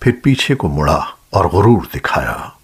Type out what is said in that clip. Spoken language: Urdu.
پھر پیچھے کو مڑا اور غرور دکھایا۔